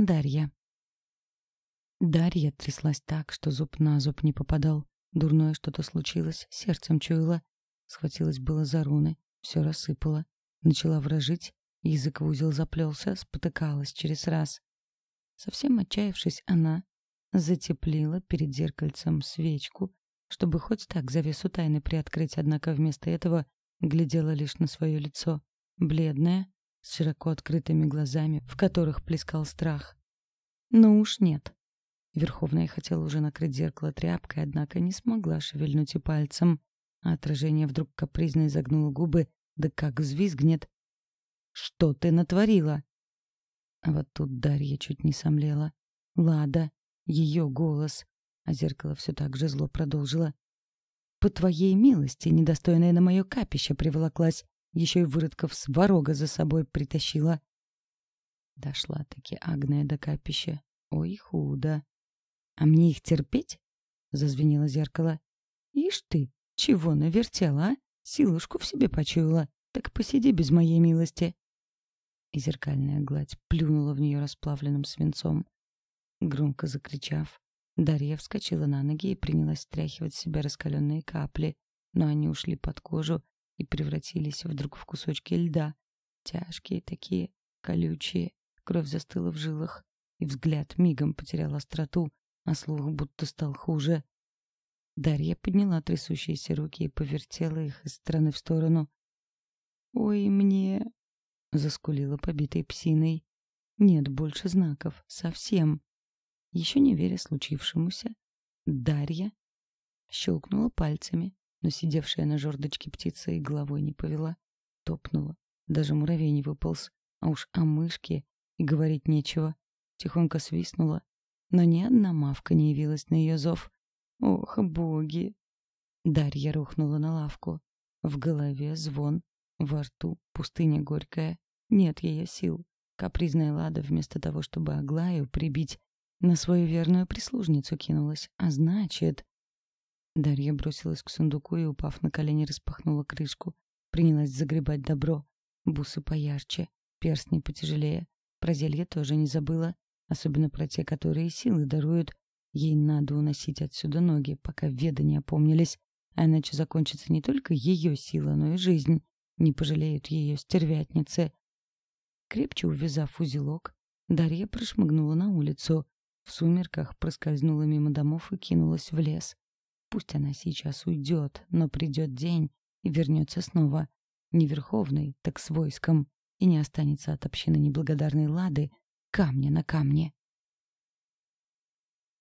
Дарья. Дарья тряслась так, что зуб на зуб не попадал. Дурное что-то случилось, сердцем чуяла. Схватилась было за руны, все рассыпала. Начала вражить, язык в узел заплелся, спотыкалась через раз. Совсем отчаявшись, она затеплила перед зеркальцем свечку, чтобы хоть так завесу тайны приоткрыть, однако вместо этого глядела лишь на свое лицо, бледное, с широко открытыми глазами, в которых плескал страх. Но уж нет. Верховная хотела уже накрыть зеркало тряпкой, однако не смогла шевельнуть и пальцем. А отражение вдруг капризно изогнуло губы, да как взвизгнет. «Что ты натворила?» А вот тут Дарья чуть не сомлела. Лада, ее голос. А зеркало все так же зло продолжило. «По твоей милости, недостойная на мое капище приволоклась, еще и выродков с ворога за собой притащила». Дошла-таки Агния до капища. Ой, худо. «А мне их терпеть?» — зазвенело зеркало. «Ишь ты, чего навертела, а? Силушку в себе почуяла. Так посиди без моей милости». И зеркальная гладь плюнула в нее расплавленным свинцом. Громко закричав, Дарья вскочила на ноги и принялась стряхивать с себя раскаленные капли, но они ушли под кожу и превратились вдруг в кусочки льда. Тяжкие такие, колючие, кровь застыла в жилах, и взгляд мигом потерял остроту, а слух будто стал хуже. Дарья подняла трясущиеся руки и повертела их из стороны в сторону. «Ой, мне...» — заскулила побитой псиной. «Нет больше знаков. Совсем». Еще не веря случившемуся, Дарья щелкнула пальцами, но сидевшая на жердочке птица и головой не повела. Топнула. Даже муравей не выполз. А уж о мышке и говорить нечего. Тихонько свистнула, но ни одна мавка не явилась на ее зов. Ох, боги! Дарья рухнула на лавку. В голове звон, во рту пустыня горькая. Нет ее сил. Капризная Лада вместо того, чтобы Аглаю прибить, на свою верную прислужницу кинулась. А значит... Дарья бросилась к сундуку и, упав на колени, распахнула крышку. Принялась загребать добро. Бусы поярче, перстни потяжелее. Про зелье тоже не забыла особенно про те, которые силы даруют. Ей надо уносить отсюда ноги, пока веды не опомнились, а иначе закончится не только ее сила, но и жизнь. Не пожалеют ее стервятницы. Крепче увязав узелок, Дарья прошмыгнула на улицу. В сумерках проскользнула мимо домов и кинулась в лес. Пусть она сейчас уйдет, но придет день и вернется снова. Не верховный, так с войском. И не останется от общины неблагодарной Лады, камня на камне.